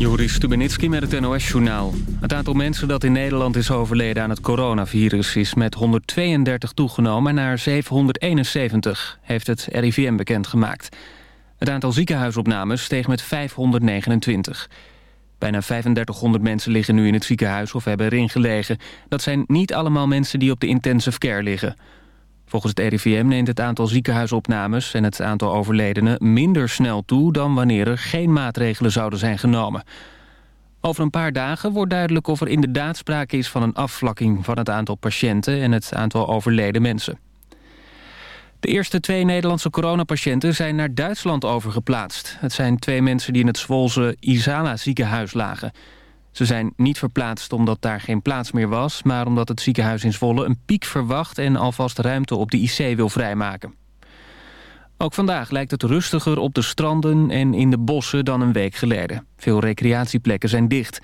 Joris Stubenitski met het NOS-journaal. Het aantal mensen dat in Nederland is overleden aan het coronavirus... is met 132 toegenomen naar 771, heeft het RIVM bekendgemaakt. Het aantal ziekenhuisopnames steeg met 529. Bijna 3500 mensen liggen nu in het ziekenhuis of hebben erin gelegen. Dat zijn niet allemaal mensen die op de intensive care liggen. Volgens het RIVM neemt het aantal ziekenhuisopnames en het aantal overledenen minder snel toe dan wanneer er geen maatregelen zouden zijn genomen. Over een paar dagen wordt duidelijk of er inderdaad sprake is van een afvlakking van het aantal patiënten en het aantal overleden mensen. De eerste twee Nederlandse coronapatiënten zijn naar Duitsland overgeplaatst. Het zijn twee mensen die in het Zwolse Isala ziekenhuis lagen. Ze zijn niet verplaatst omdat daar geen plaats meer was... maar omdat het ziekenhuis in Zwolle een piek verwacht... en alvast ruimte op de IC wil vrijmaken. Ook vandaag lijkt het rustiger op de stranden en in de bossen dan een week geleden. Veel recreatieplekken zijn dicht.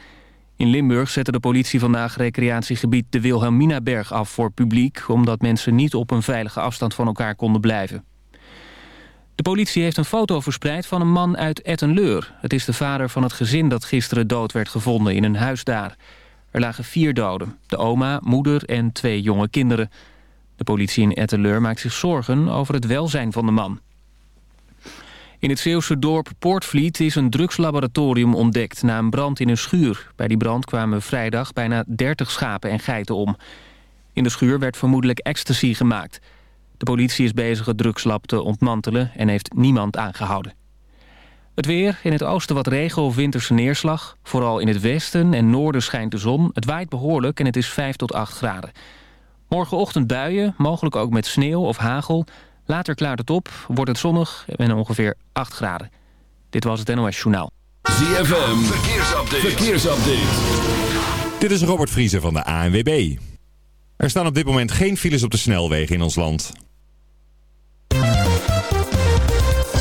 In Limburg zette de politie vandaag recreatiegebied de Wilhelminaberg af voor publiek... omdat mensen niet op een veilige afstand van elkaar konden blijven. De politie heeft een foto verspreid van een man uit Ettenleur. Het is de vader van het gezin dat gisteren dood werd gevonden in een huis daar. Er lagen vier doden. De oma, moeder en twee jonge kinderen. De politie in Ettenleur maakt zich zorgen over het welzijn van de man. In het Zeeuwse dorp Poortvliet is een drugslaboratorium ontdekt... na een brand in een schuur. Bij die brand kwamen vrijdag bijna 30 schapen en geiten om. In de schuur werd vermoedelijk ecstasy gemaakt... De politie is bezig het drugslab te ontmantelen en heeft niemand aangehouden. Het weer, in het oosten wat regen of winterse neerslag. Vooral in het westen en noorden schijnt de zon. Het waait behoorlijk en het is 5 tot 8 graden. Morgenochtend buien, mogelijk ook met sneeuw of hagel. Later klaart het op, wordt het zonnig en ongeveer 8 graden. Dit was het NOS Journaal. ZFM, verkeersupdate. verkeersupdate. Dit is Robert Vriezen van de ANWB. Er staan op dit moment geen files op de snelwegen in ons land.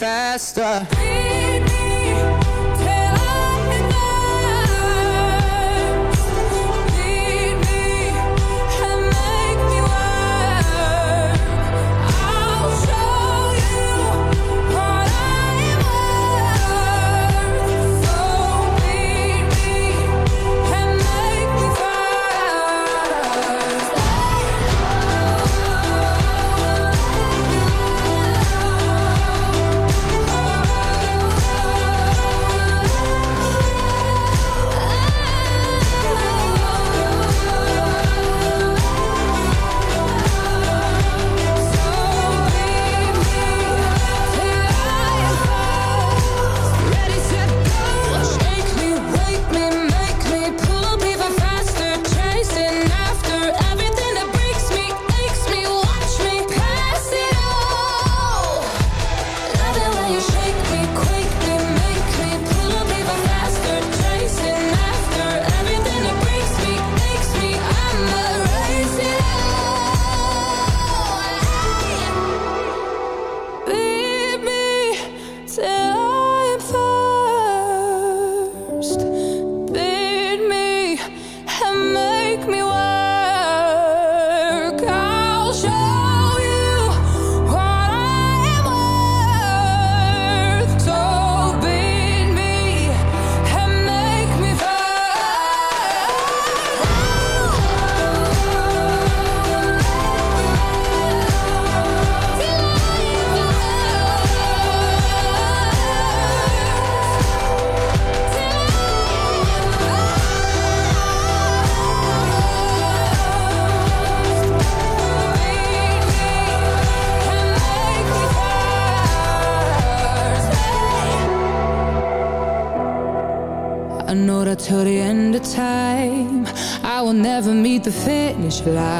faster. much.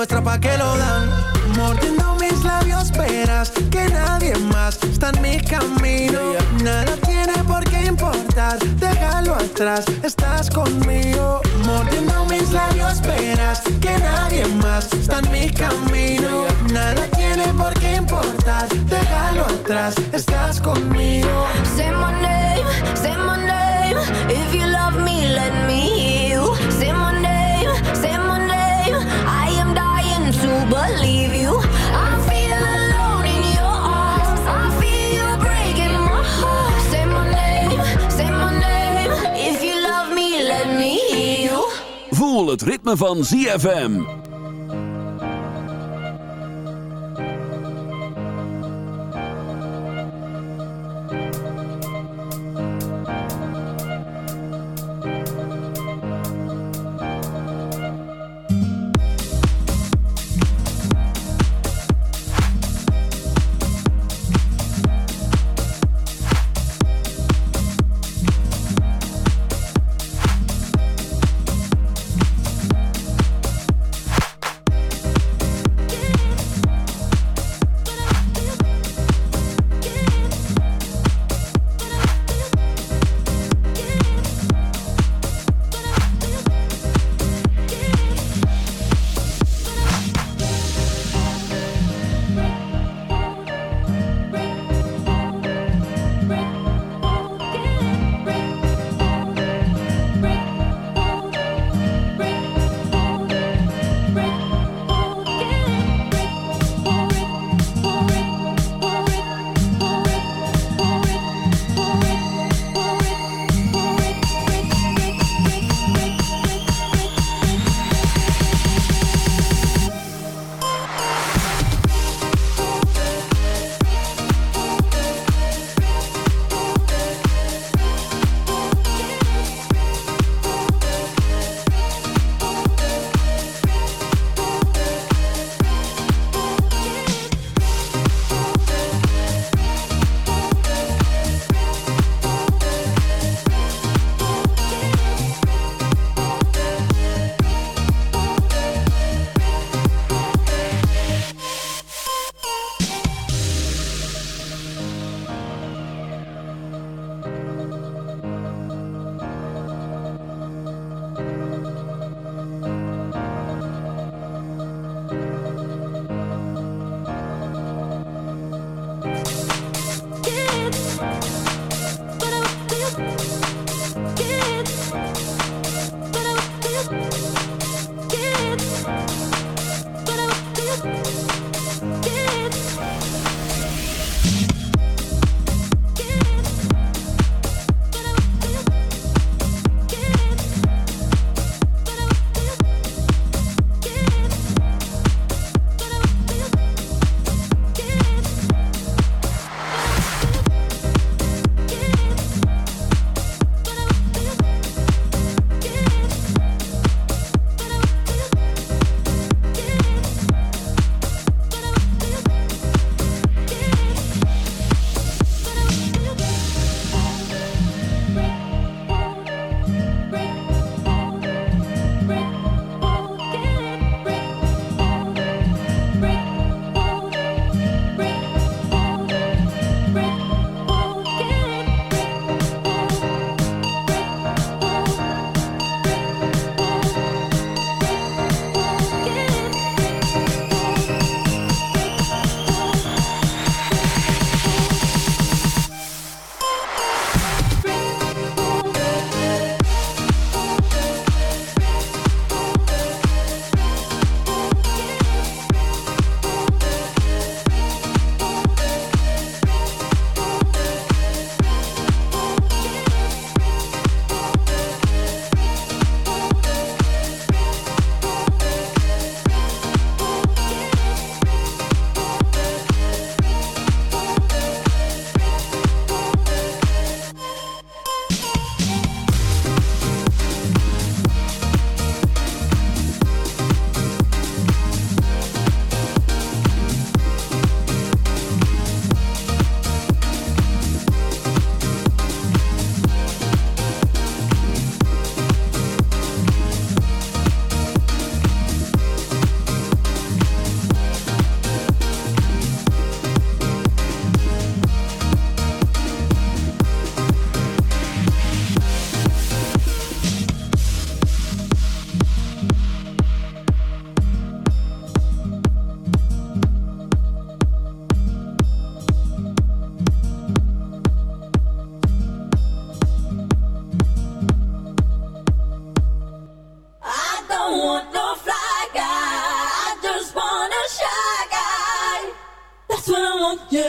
Demuestra pa' que lo dan. Mordiendo mis labios, verás que nadie más está en mi camino. Nada tiene por qué importar, déjalo atrás, estás conmigo. Mordiendo mis labios, verás que nadie más está en mi camino. Nada tiene por qué importar, déjalo atrás, estás conmigo. Het ritme van ZFM.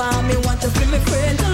for me, want to feel my friend.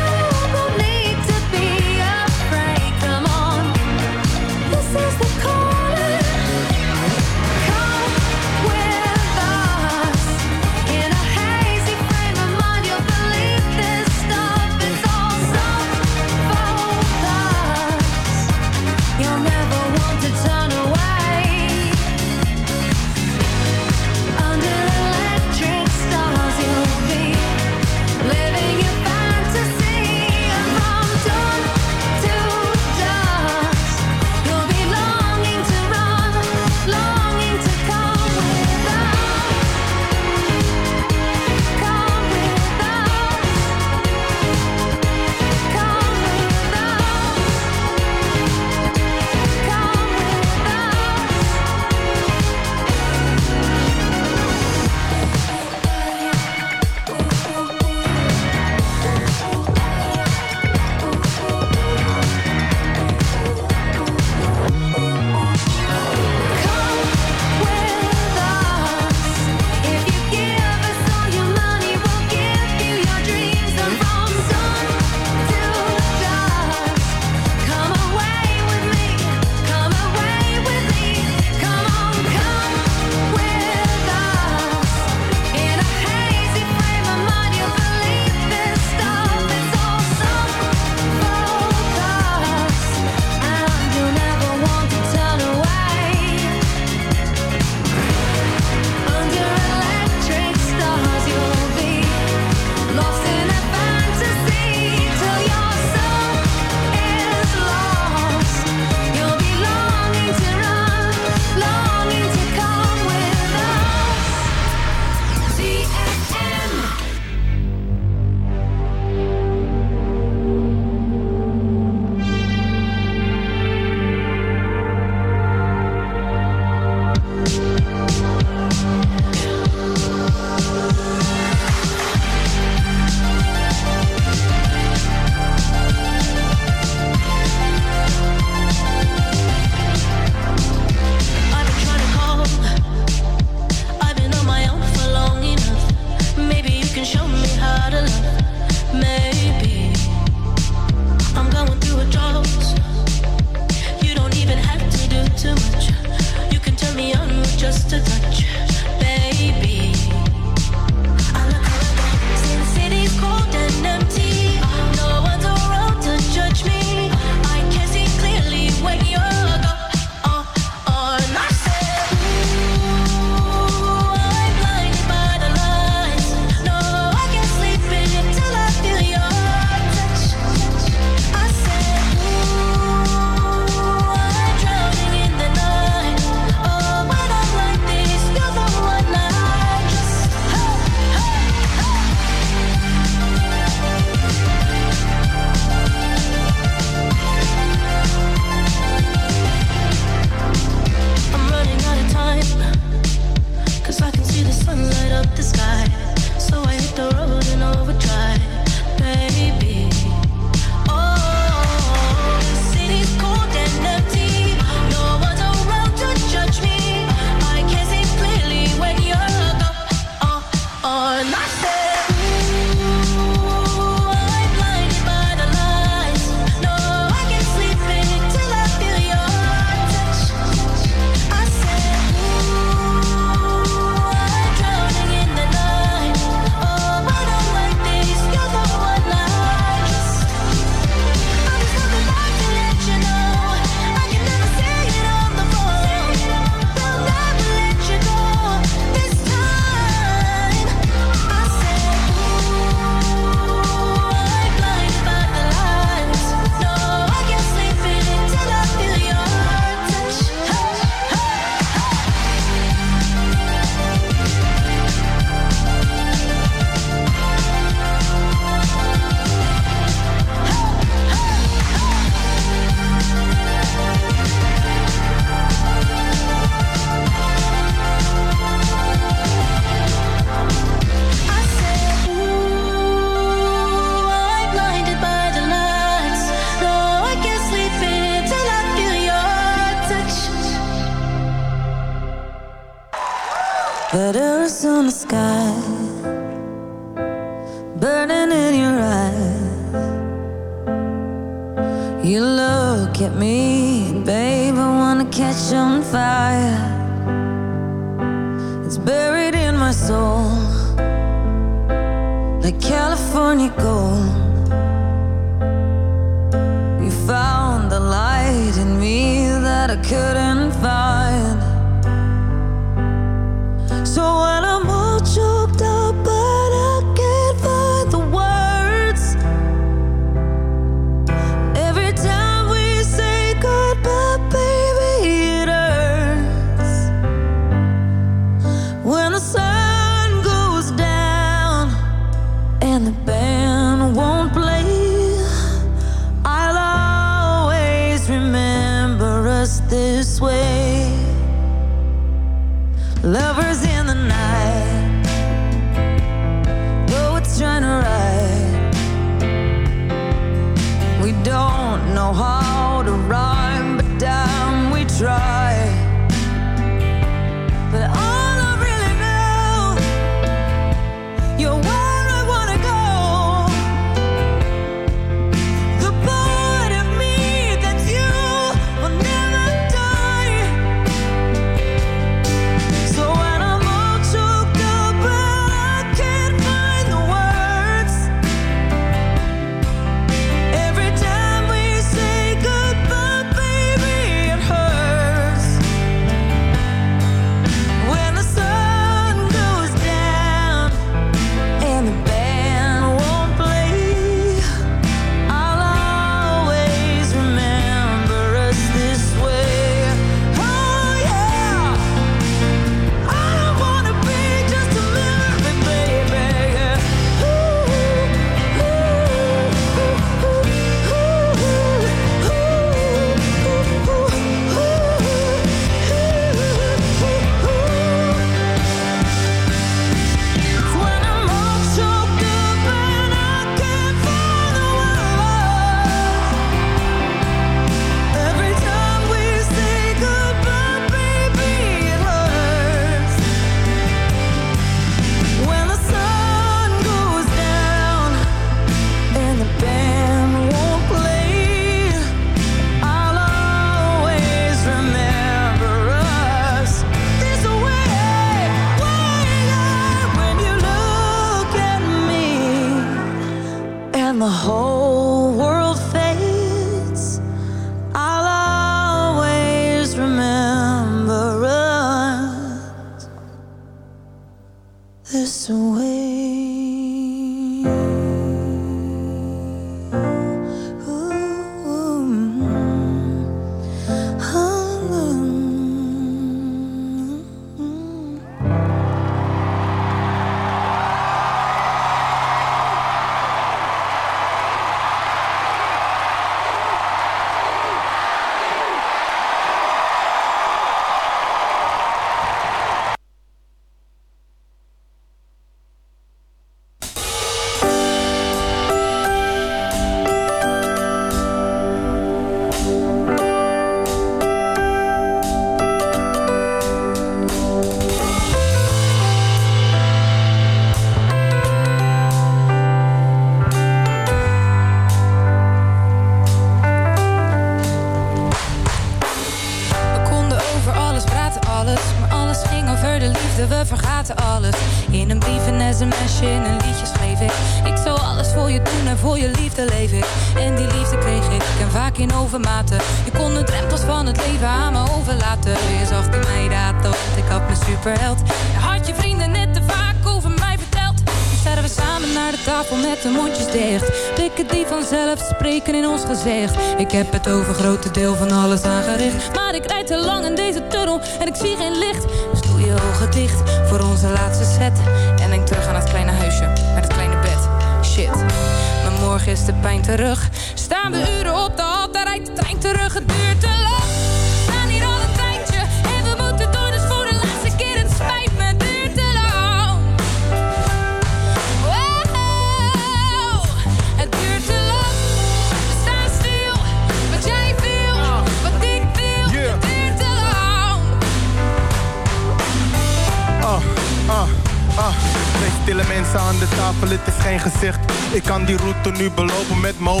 Route nu belopen met. Je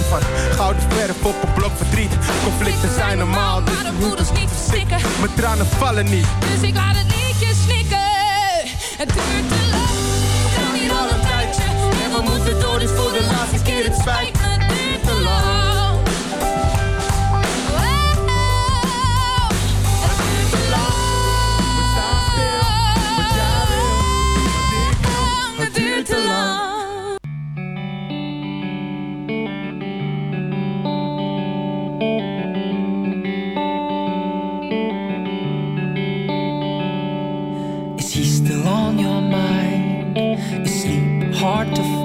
soort van gouden verf op een blok verdriet. Conflicten zijn normaal, dus Maar de moeders niet verstikken. mijn tranen vallen niet. Dus ik laat het liedje snikken. Het duurt te lang. We gaan hier al een tijdje. En we moeten door, dus voor de laatste keer het spijt